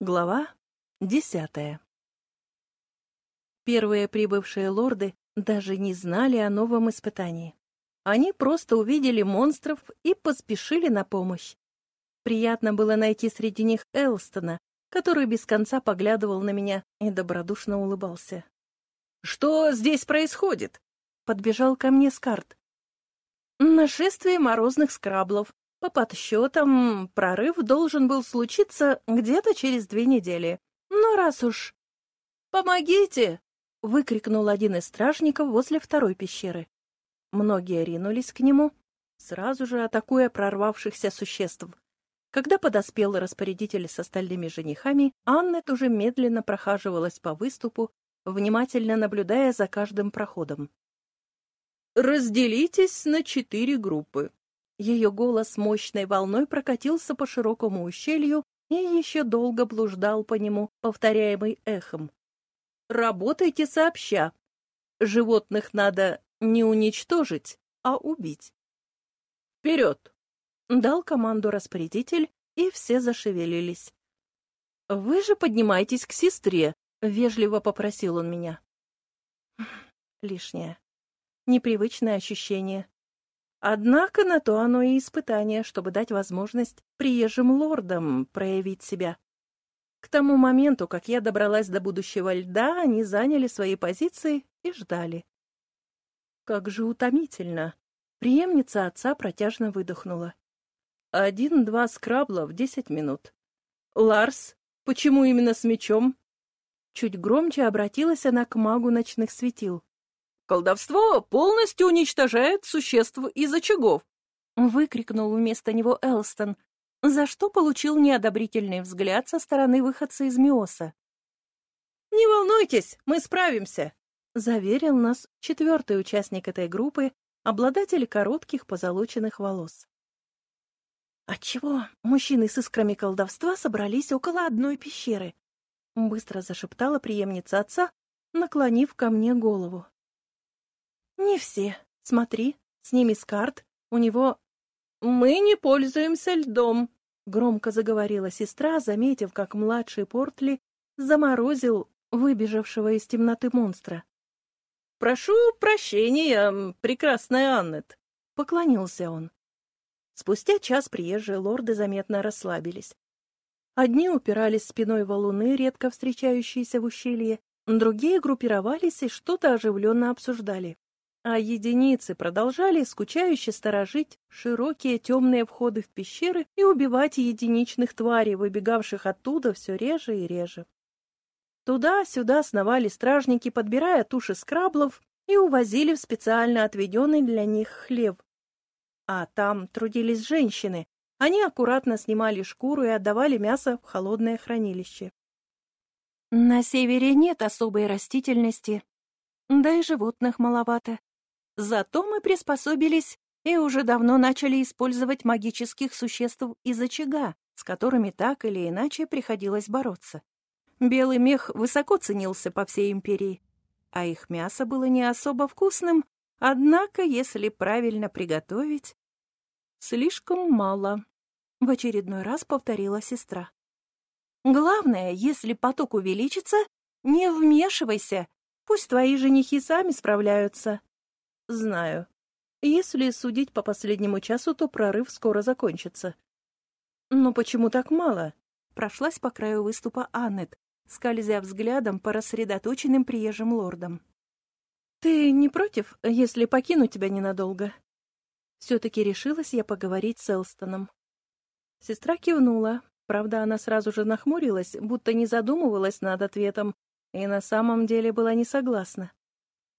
Глава десятая Первые прибывшие лорды даже не знали о новом испытании. Они просто увидели монстров и поспешили на помощь. Приятно было найти среди них Элстона, который без конца поглядывал на меня и добродушно улыбался. «Что здесь происходит?» — подбежал ко мне Скарт. «Нашествие морозных скраблов. По подсчетам, прорыв должен был случиться где-то через две недели. Но раз уж...» «Помогите!» — выкрикнул один из стражников возле второй пещеры. Многие ринулись к нему, сразу же атакуя прорвавшихся существ. Когда подоспел распорядитель с остальными женихами, Аннет уже медленно прохаживалась по выступу, внимательно наблюдая за каждым проходом. «Разделитесь на четыре группы». Ее голос мощной волной прокатился по широкому ущелью и еще долго блуждал по нему, повторяемый эхом. «Работайте сообща. Животных надо не уничтожить, а убить». «Вперед!» — дал команду распорядитель, и все зашевелились. «Вы же поднимайтесь к сестре», — вежливо попросил он меня. Лишнее. Непривычное ощущение. Однако на то оно и испытание, чтобы дать возможность приезжим лордам проявить себя. К тому моменту, как я добралась до будущего льда, они заняли свои позиции и ждали. Как же утомительно. Приемница отца протяжно выдохнула. Один-два скрабла в десять минут. Ларс, почему именно с мечом? Чуть громче обратилась она к магу ночных светил. Колдовство полностью уничтожает существ из очагов. Выкрикнул вместо него Элстон, за что получил неодобрительный взгляд со стороны выходца из Миоса. «Не волнуйтесь, мы справимся», — заверил нас четвертый участник этой группы, обладатель коротких позолоченных волос. «Отчего мужчины с искрами колдовства собрались около одной пещеры?» — быстро зашептала преемница отца, наклонив ко мне голову. «Не все. Смотри, с ними скарт, у него...» «Мы не пользуемся льдом», — громко заговорила сестра, заметив, как младший Портли заморозил выбежавшего из темноты монстра. «Прошу прощения, прекрасная Аннет», — поклонился он. Спустя час приезжие лорды заметно расслабились. Одни упирались спиной валуны, редко встречающиеся в ущелье, другие группировались и что-то оживленно обсуждали. А единицы продолжали скучающе сторожить широкие темные входы в пещеры и убивать единичных тварей, выбегавших оттуда все реже и реже. Туда-сюда сновали стражники, подбирая туши скраблов и увозили в специально отведенный для них хлеб, а там трудились женщины. Они аккуратно снимали шкуру и отдавали мясо в холодное хранилище. На севере нет особой растительности, да и животных маловато. Зато мы приспособились и уже давно начали использовать магических существ из очага, с которыми так или иначе приходилось бороться. Белый мех высоко ценился по всей империи, а их мясо было не особо вкусным, однако, если правильно приготовить, «Слишком мало», — в очередной раз повторила сестра. «Главное, если поток увеличится, не вмешивайся, пусть твои женихи сами справляются». «Знаю. Если судить по последнему часу, то прорыв скоро закончится». «Но почему так мало?» — прошлась по краю выступа Аннет, скользя взглядом по рассредоточенным приезжим лордам. «Ты не против, если покину тебя ненадолго?» Все-таки решилась я поговорить с Элстоном. Сестра кивнула. Правда, она сразу же нахмурилась, будто не задумывалась над ответом, и на самом деле была не согласна.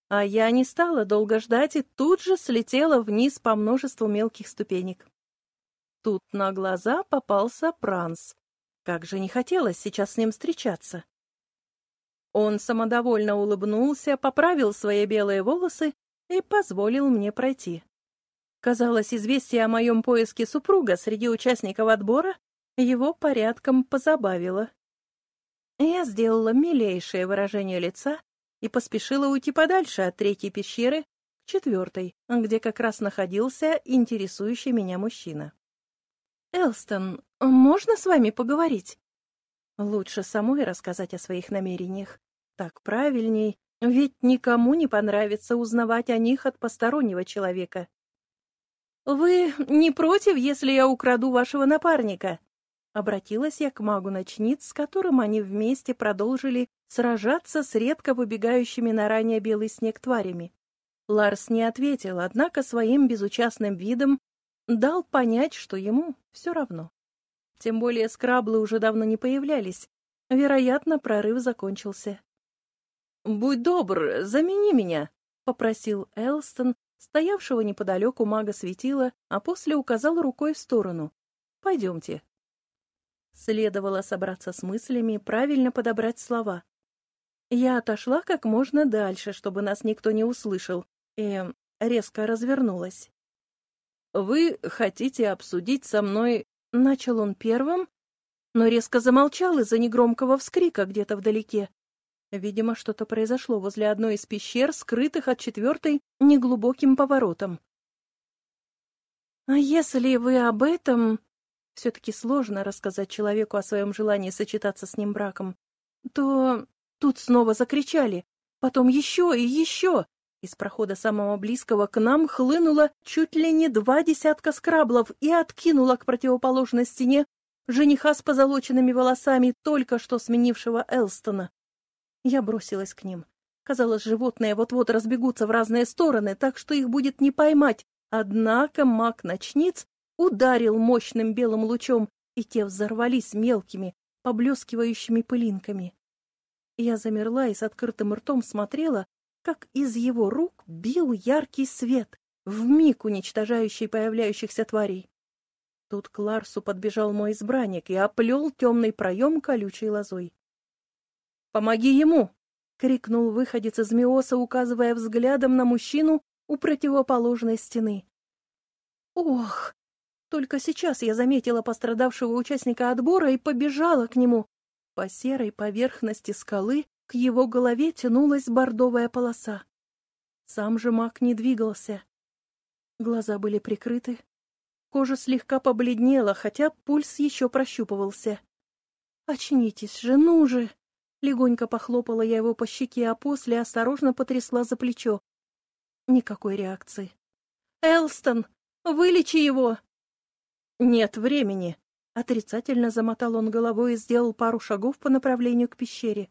А я не стала долго ждать и тут же слетела вниз по множеству мелких ступенек. Тут на глаза попался Пранс. Как же не хотелось сейчас с ним встречаться. Он самодовольно улыбнулся, поправил свои белые волосы и позволил мне пройти. Казалось, известие о моем поиске супруга среди участников отбора его порядком позабавило. Я сделала милейшее выражение лица и поспешила уйти подальше от третьей пещеры к четвертой, где как раз находился интересующий меня мужчина. «Элстон, можно с вами поговорить?» Лучше самой рассказать о своих намерениях. Так правильней, ведь никому не понравится узнавать о них от постороннего человека. «Вы не против, если я украду вашего напарника?» Обратилась я к магу-ночниц, с которым они вместе продолжили сражаться с редко выбегающими на ранее белый снег тварями. Ларс не ответил, однако своим безучастным видом дал понять, что ему все равно. Тем более скраблы уже давно не появлялись. Вероятно, прорыв закончился. «Будь добр, замени меня», — попросил Элстон, стоявшего неподалеку мага светила, а после указал рукой в сторону. «Пойдемте». Следовало собраться с мыслями, правильно подобрать слова. Я отошла как можно дальше, чтобы нас никто не услышал, и резко развернулась. «Вы хотите обсудить со мной...» — начал он первым, но резко замолчал из-за негромкого вскрика где-то вдалеке. Видимо, что-то произошло возле одной из пещер, скрытых от четвертой неглубоким поворотом. «А если вы об этом...» Все-таки сложно рассказать человеку о своем желании сочетаться с ним браком. То тут снова закричали. Потом еще и еще. Из прохода самого близкого к нам хлынуло чуть ли не два десятка скраблов и откинуло к противоположной стене жениха с позолоченными волосами, только что сменившего Элстона. Я бросилась к ним. Казалось, животные вот-вот разбегутся в разные стороны, так что их будет не поймать. Однако маг-ночниц ударил мощным белым лучом, и те взорвались мелкими, поблескивающими пылинками. Я замерла и с открытым ртом смотрела, как из его рук бил яркий свет, вмиг уничтожающий появляющихся тварей. Тут к Ларсу подбежал мой избранник и оплел темный проем колючей лозой. «Помоги ему!» — крикнул выходец из Миоса, указывая взглядом на мужчину у противоположной стены. «Ох!» Только сейчас я заметила пострадавшего участника отбора и побежала к нему. По серой поверхности скалы к его голове тянулась бордовая полоса. Сам же маг не двигался. Глаза были прикрыты. Кожа слегка побледнела, хотя пульс еще прощупывался. «Очнитесь же, ну же!» Легонько похлопала я его по щеке, а после осторожно потрясла за плечо. Никакой реакции. «Элстон, вылечи его!» «Нет времени!» Отрицательно замотал он головой и сделал пару шагов по направлению к пещере.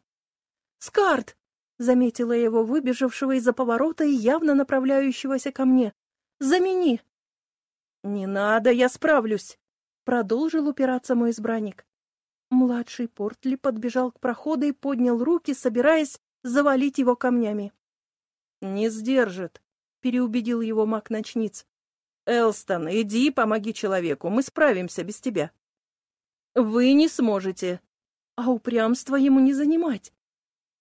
«Скарт!» — заметила его выбежавшего из-за поворота и явно направляющегося ко мне. «Замени!» «Не надо, я справлюсь!» — продолжил упираться мой избранник. Младший Портли подбежал к проходу и поднял руки, собираясь завалить его камнями. «Не сдержит», — переубедил его маг-ночниц. «Элстон, иди, помоги человеку, мы справимся без тебя». «Вы не сможете». А упрямство ему не занимать.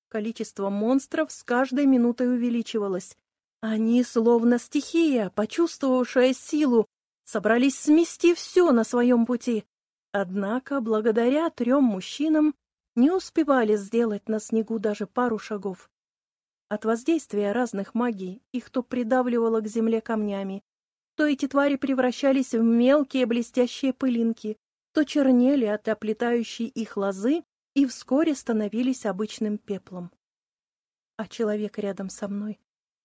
Количество монстров с каждой минутой увеличивалось. Они, словно стихия, почувствовавшая силу, собрались смести все на своем пути. Однако, благодаря трем мужчинам, не успевали сделать на снегу даже пару шагов. От воздействия разных магий их то придавливало к земле камнями, то эти твари превращались в мелкие блестящие пылинки, то чернели от оплетающей их лозы и вскоре становились обычным пеплом. А человек рядом со мной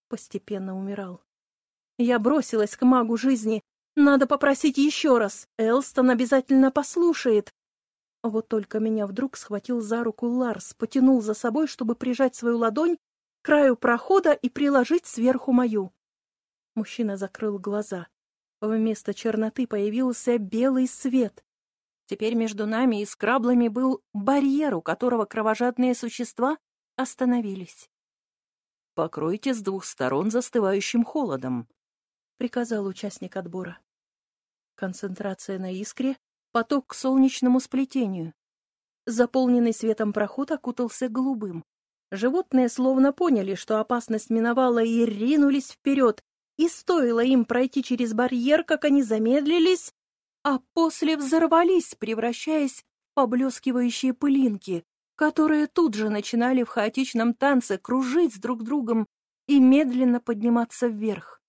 постепенно умирал. Я бросилась к магу жизни, надо попросить еще раз. Элстон обязательно послушает. Вот только меня вдруг схватил за руку Ларс, потянул за собой, чтобы прижать свою ладонь к краю прохода и приложить сверху мою. Мужчина закрыл глаза. Вместо черноты появился белый свет. Теперь между нами и скраблами был барьер, у которого кровожадные существа остановились. «Покройте с двух сторон застывающим холодом», — приказал участник отбора. Концентрация на искре, поток к солнечному сплетению. Заполненный светом проход окутался голубым. Животные словно поняли, что опасность миновала, и ринулись вперед, и стоило им пройти через барьер, как они замедлились, а после взорвались, превращаясь в поблескивающие пылинки, которые тут же начинали в хаотичном танце кружить друг другом и медленно подниматься вверх.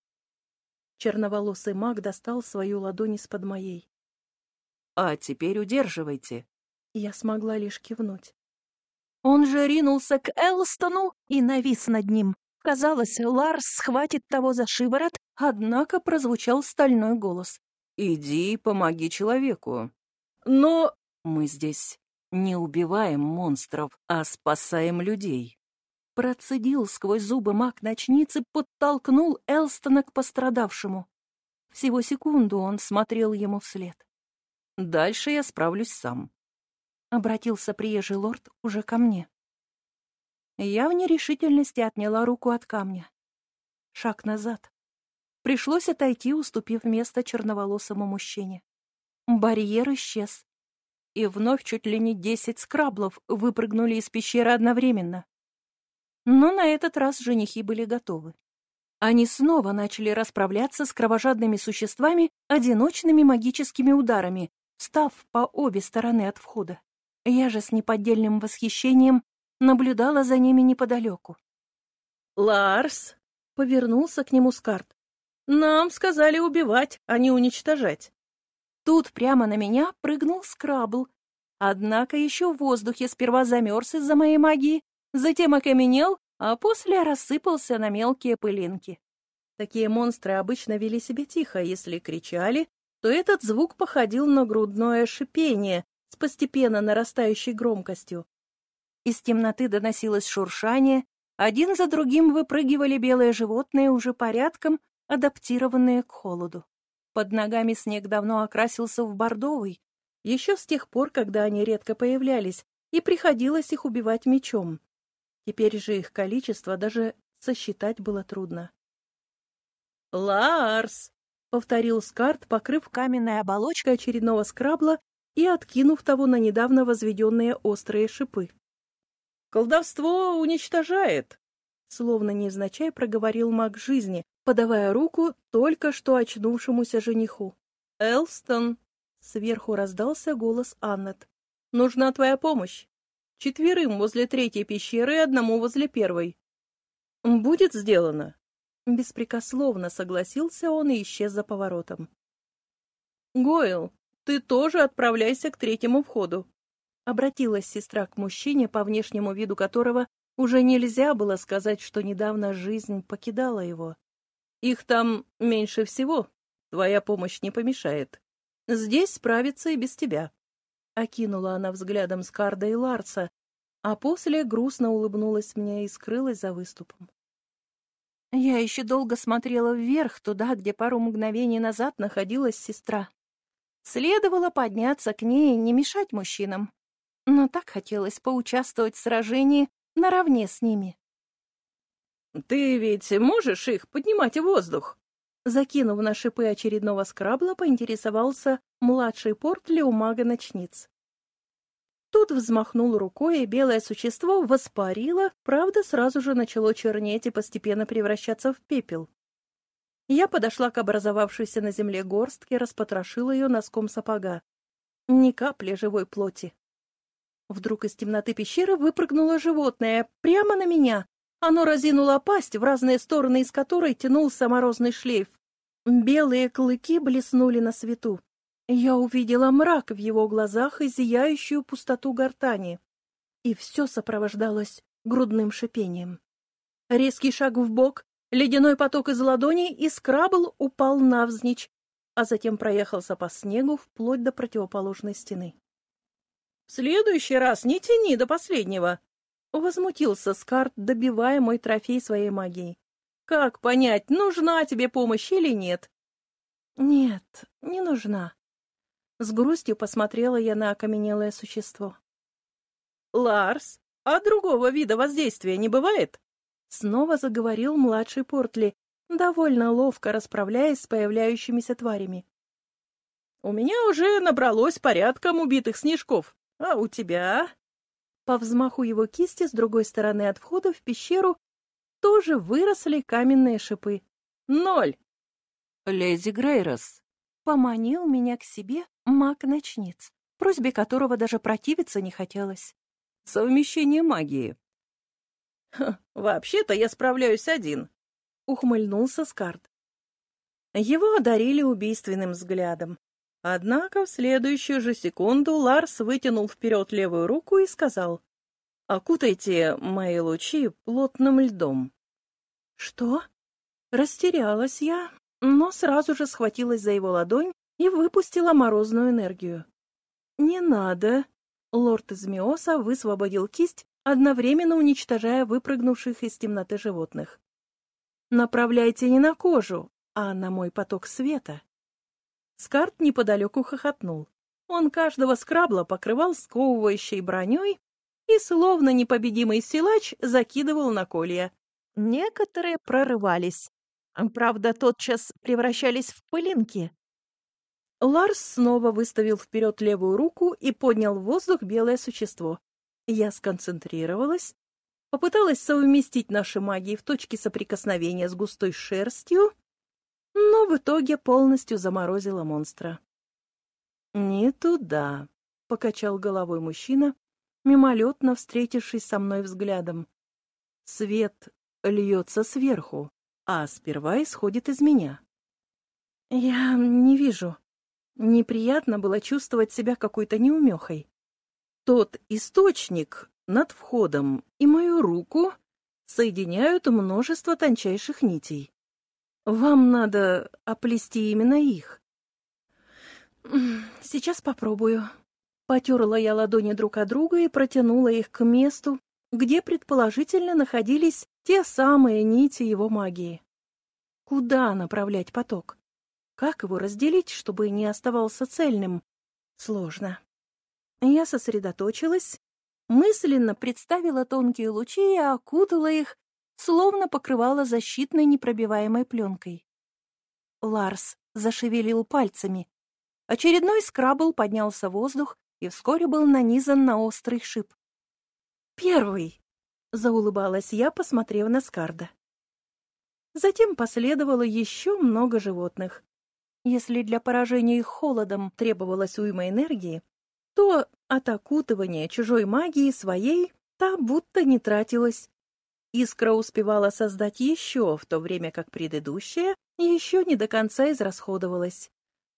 Черноволосый маг достал свою ладонь из-под моей. «А теперь удерживайте», Я смогла лишь кивнуть. Он же ринулся к Элстону и навис над ним. Казалось, Ларс схватит того за шиворот, однако прозвучал стальной голос. «Иди, помоги человеку». «Но мы здесь не убиваем монстров, а спасаем людей». Процедил сквозь зубы маг ночницы, подтолкнул Элстона к пострадавшему. Всего секунду он смотрел ему вслед. «Дальше я справлюсь сам», — обратился приезжий лорд уже ко мне. Я в нерешительности отняла руку от камня. Шаг назад. Пришлось отойти, уступив место черноволосому мужчине. Барьер исчез. И вновь чуть ли не десять скраблов выпрыгнули из пещеры одновременно. Но на этот раз женихи были готовы. Они снова начали расправляться с кровожадными существами одиночными магическими ударами, став по обе стороны от входа. Я же с неподдельным восхищением наблюдала за ними неподалеку. «Ларс!» — повернулся к нему Скарт. «Нам сказали убивать, а не уничтожать». Тут прямо на меня прыгнул Скрабл. Однако еще в воздухе сперва замерз из-за моей магии, затем окаменел, а после рассыпался на мелкие пылинки. Такие монстры обычно вели себя тихо, если кричали, то этот звук походил на грудное шипение с постепенно нарастающей громкостью. Из темноты доносилось шуршание, один за другим выпрыгивали белые животные, уже порядком адаптированные к холоду. Под ногами снег давно окрасился в бордовый, еще с тех пор, когда они редко появлялись, и приходилось их убивать мечом. Теперь же их количество даже сосчитать было трудно. «Ларс!» — повторил Скарт, покрыв каменной оболочкой очередного скрабла и откинув того на недавно возведенные острые шипы. «Колдовство уничтожает!» Словно невзначай проговорил маг жизни, подавая руку только что очнувшемуся жениху. «Элстон!» — сверху раздался голос Аннет. «Нужна твоя помощь. Четверым возле третьей пещеры и одному возле первой. Будет сделано. Беспрекословно согласился он и исчез за поворотом. Гойл, ты тоже отправляйся к третьему входу. Обратилась сестра к мужчине, по внешнему виду которого уже нельзя было сказать, что недавно жизнь покидала его. Их там меньше всего. Твоя помощь не помешает. Здесь справиться и без тебя. Окинула она взглядом Скарда и Ларса, а после грустно улыбнулась мне и скрылась за выступом. Я еще долго смотрела вверх, туда, где пару мгновений назад находилась сестра. Следовало подняться к ней и не мешать мужчинам, но так хотелось поучаствовать в сражении наравне с ними. «Ты ведь можешь их поднимать в воздух?» Закинув на шипы очередного скрабла, поинтересовался младший Портли у мага-ночниц. Тут взмахнул рукой, и белое существо воспарило, правда, сразу же начало чернеть и постепенно превращаться в пепел. Я подошла к образовавшейся на земле горстке, распотрошила ее носком сапога. Ни капли живой плоти. Вдруг из темноты пещеры выпрыгнуло животное прямо на меня. Оно разинуло пасть, в разные стороны из которой тянулся морозный шлейф. Белые клыки блеснули на свету. Я увидела мрак в его глазах и зияющую пустоту гортани. И все сопровождалось грудным шипением. Резкий шаг в бок, ледяной поток из ладоней, и скрабл упал навзничь, а затем проехался по снегу вплоть до противоположной стены. — В следующий раз не тяни до последнего! — возмутился Скарт, добивая мой трофей своей магией. — Как понять, нужна тебе помощь или нет? — Нет, не нужна. С грустью посмотрела я на окаменелое существо. «Ларс, а другого вида воздействия не бывает?» Снова заговорил младший Портли, довольно ловко расправляясь с появляющимися тварями. «У меня уже набралось порядком убитых снежков, а у тебя...» По взмаху его кисти с другой стороны от входа в пещеру тоже выросли каменные шипы. «Ноль!» «Леди Грейрос!» поманил меня к себе маг-ночниц, просьбе которого даже противиться не хотелось. Совмещение магии. «Вообще-то я справляюсь один», — ухмыльнулся Скард. Его одарили убийственным взглядом. Однако в следующую же секунду Ларс вытянул вперед левую руку и сказал, «Окутайте мои лучи плотным льдом». «Что?» Растерялась я, но сразу же схватилась за его ладонь и выпустила морозную энергию. «Не надо!» Лорд Змеоса высвободил кисть, одновременно уничтожая выпрыгнувших из темноты животных. «Направляйте не на кожу, а на мой поток света». Скарт неподалеку хохотнул. Он каждого скрабла покрывал сковывающей броней и, словно непобедимый силач, закидывал на колья. Некоторые прорывались, правда, тотчас превращались в пылинки. Ларс снова выставил вперед левую руку и поднял в воздух белое существо. Я сконцентрировалась, попыталась совместить наши магии в точке соприкосновения с густой шерстью, но в итоге полностью заморозила монстра. «Не туда», — покачал головой мужчина, мимолетно встретившись со мной взглядом. «Свет льется сверху, а сперва исходит из меня». «Я не вижу», Неприятно было чувствовать себя какой-то неумехой. Тот источник над входом и мою руку соединяют множество тончайших нитей. Вам надо оплести именно их. Сейчас попробую. Потерла я ладони друг от друга и протянула их к месту, где предположительно находились те самые нити его магии. Куда направлять поток? Как его разделить, чтобы не оставался цельным? Сложно. Я сосредоточилась, мысленно представила тонкие лучи и окутала их, словно покрывала защитной непробиваемой пленкой. Ларс зашевелил пальцами. Очередной скрабл поднялся в воздух и вскоре был нанизан на острый шип. «Первый!» — заулыбалась я, посмотрев на Скарда. Затем последовало еще много животных. Если для поражения их холодом требовалась уйма энергии, то от окутывания чужой магии своей та будто не тратилась. Искра успевала создать еще, в то время как предыдущая еще не до конца израсходовалась.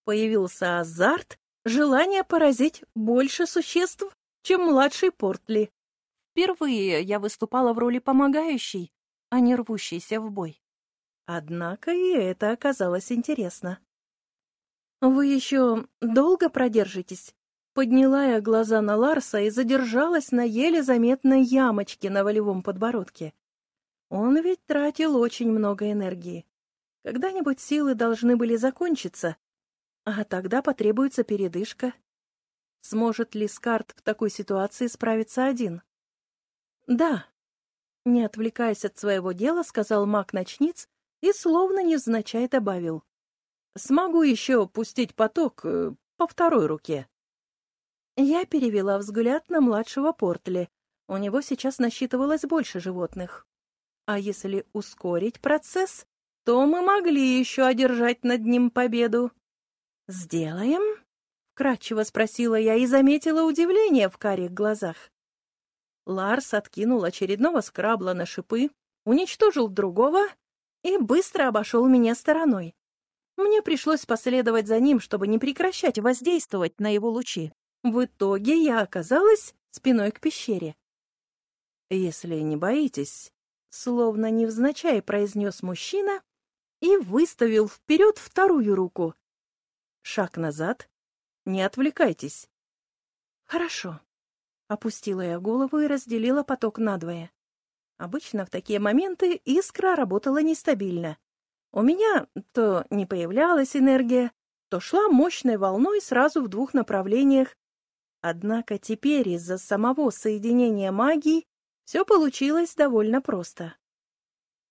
Появился азарт, желание поразить больше существ, чем младший Портли. Впервые я выступала в роли помогающей, а не рвущейся в бой. Однако и это оказалось интересно. «Вы еще долго продержитесь?» Подняла я глаза на Ларса и задержалась на еле заметной ямочке на волевом подбородке. Он ведь тратил очень много энергии. Когда-нибудь силы должны были закончиться, а тогда потребуется передышка. Сможет ли Скарт в такой ситуации справиться один? «Да», — не отвлекаясь от своего дела, сказал маг-ночниц и словно невзначай добавил. Смогу еще пустить поток э, по второй руке. Я перевела взгляд на младшего Портли. У него сейчас насчитывалось больше животных. А если ускорить процесс, то мы могли еще одержать над ним победу. «Сделаем?» — кратчево спросила я и заметила удивление в карих глазах. Ларс откинул очередного скрабла на шипы, уничтожил другого и быстро обошел меня стороной. Мне пришлось последовать за ним, чтобы не прекращать воздействовать на его лучи. В итоге я оказалась спиной к пещере. «Если не боитесь», — словно невзначай произнес мужчина и выставил вперед вторую руку. Шаг назад. Не отвлекайтесь. «Хорошо», — опустила я голову и разделила поток надвое. Обычно в такие моменты искра работала нестабильно. У меня то не появлялась энергия, то шла мощной волной сразу в двух направлениях. Однако теперь из-за самого соединения магии все получилось довольно просто.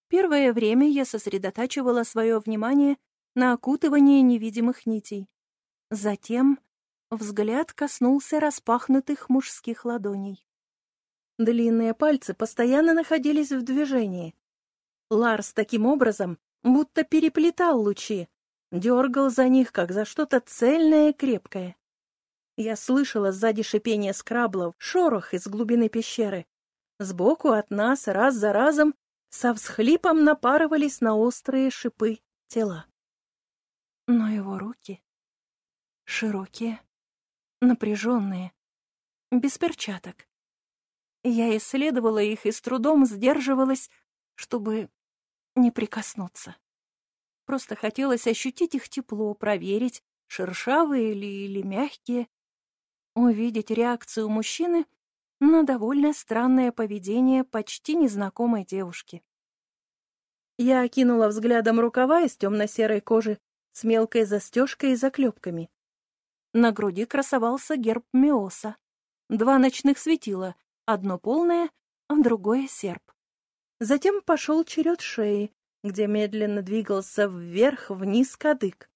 Первое время я сосредотачивала свое внимание на окутывании невидимых нитей. Затем взгляд коснулся распахнутых мужских ладоней. Длинные пальцы постоянно находились в движении. Ларс таким образом будто переплетал лучи, дергал за них, как за что-то цельное и крепкое. Я слышала сзади шипение скраблов, шорох из глубины пещеры. Сбоку от нас раз за разом со всхлипом напарывались на острые шипы тела. Но его руки... Широкие, напряженные, без перчаток. Я исследовала их и с трудом сдерживалась, чтобы не прикоснуться. Просто хотелось ощутить их тепло, проверить, шершавые ли или мягкие, увидеть реакцию мужчины на довольно странное поведение почти незнакомой девушки. Я окинула взглядом рукава из темно-серой кожи с мелкой застежкой и заклепками. На груди красовался герб Миоса. Два ночных светила, одно полное, а другое серп. Затем пошел черед шеи, где медленно двигался вверх-вниз кадык.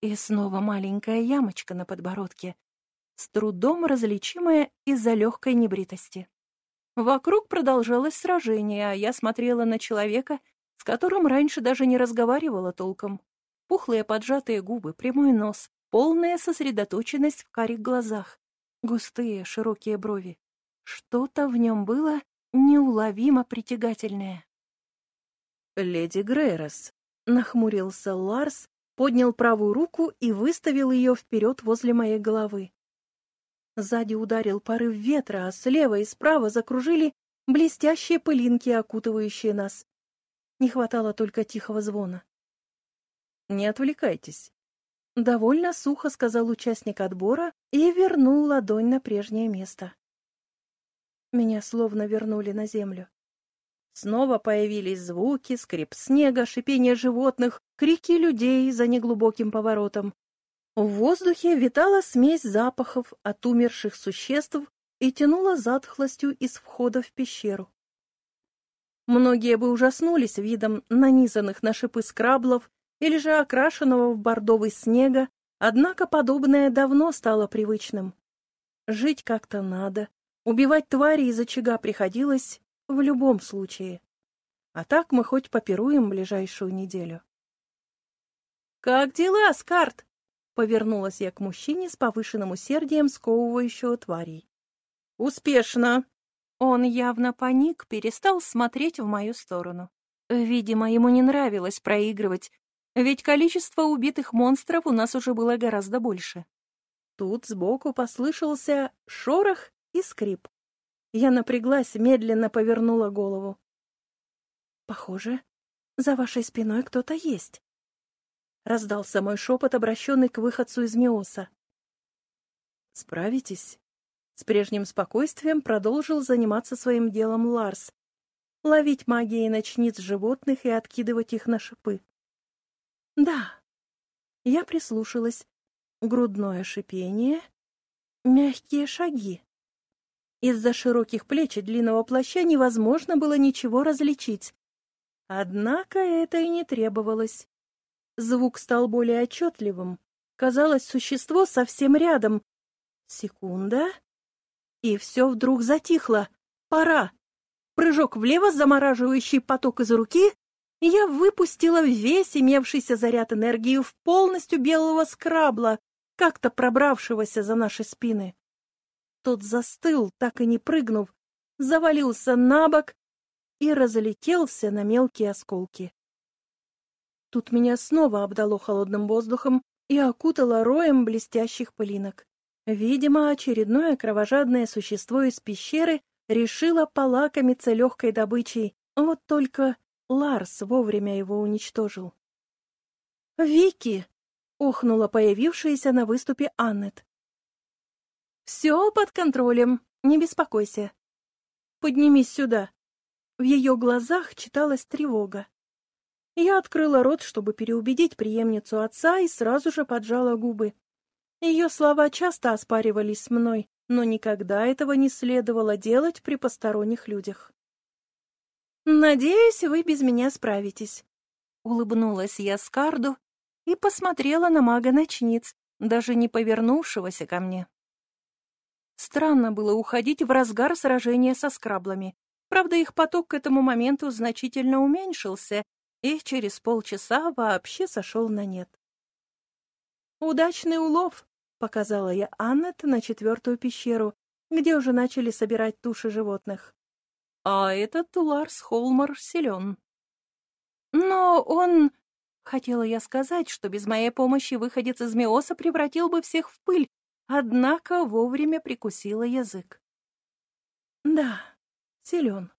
И снова маленькая ямочка на подбородке, с трудом различимая из-за легкой небритости. Вокруг продолжалось сражение, а я смотрела на человека, с которым раньше даже не разговаривала толком. Пухлые поджатые губы, прямой нос, полная сосредоточенность в карих глазах, густые широкие брови. Что-то в нем было неуловимо притягательное. «Леди Грейрос», — нахмурился Ларс, поднял правую руку и выставил ее вперед возле моей головы. Сзади ударил порыв ветра, а слева и справа закружили блестящие пылинки, окутывающие нас. Не хватало только тихого звона. «Не отвлекайтесь», — довольно сухо сказал участник отбора и вернул ладонь на прежнее место. Меня словно вернули на землю. Снова появились звуки, скрип снега, шипение животных, крики людей за неглубоким поворотом. В воздухе витала смесь запахов от умерших существ и тянула затхлостью из входа в пещеру. Многие бы ужаснулись видом нанизанных на шипы скраблов или же окрашенного в бордовый снега, однако подобное давно стало привычным. Жить как-то надо, Убивать твари из очага приходилось в любом случае. А так мы хоть попируем ближайшую неделю. «Как дела, Скарт?» — повернулась я к мужчине с повышенным усердием сковывающего тварей. «Успешно!» Он явно паник, перестал смотреть в мою сторону. Видимо, ему не нравилось проигрывать, ведь количество убитых монстров у нас уже было гораздо больше. Тут сбоку послышался шорох и скрип. Я напряглась, медленно повернула голову. «Похоже, за вашей спиной кто-то есть», — раздался мой шепот, обращенный к выходцу из Миоса. «Справитесь?» С прежним спокойствием продолжил заниматься своим делом Ларс. Ловить магией ночниц животных и откидывать их на шипы. «Да». Я прислушалась. Грудное шипение, мягкие шаги. Из-за широких плеч и длинного плаща невозможно было ничего различить. Однако это и не требовалось. Звук стал более отчетливым. Казалось, существо совсем рядом. Секунда. И все вдруг затихло. Пора. Прыжок влево, замораживающий поток из руки. Я выпустила весь имевшийся заряд энергии в полностью белого скрабла, как-то пробравшегося за наши спины. Тот застыл, так и не прыгнув, завалился на бок и разлетелся на мелкие осколки. Тут меня снова обдало холодным воздухом и окутало роем блестящих пылинок. Видимо, очередное кровожадное существо из пещеры решило полакомиться легкой добычей, вот только Ларс вовремя его уничтожил. «Вики!» — охнула появившаяся на выступе Аннет. «Все под контролем, не беспокойся. Поднимись сюда». В ее глазах читалась тревога. Я открыла рот, чтобы переубедить преемницу отца, и сразу же поджала губы. Ее слова часто оспаривались мной, но никогда этого не следовало делать при посторонних людях. «Надеюсь, вы без меня справитесь», — улыбнулась я Скарду и посмотрела на мага-ночниц, даже не повернувшегося ко мне. Странно было уходить в разгар сражения со скраблами. Правда, их поток к этому моменту значительно уменьшился и через полчаса вообще сошел на нет. «Удачный улов!» — показала я Аннет на четвертую пещеру, где уже начали собирать туши животных. «А этот Ларс Холмар силен». «Но он...» — Хотела я сказать, что без моей помощи выходец из Меоса превратил бы всех в пыль, однако вовремя прикусила язык. Да, силен.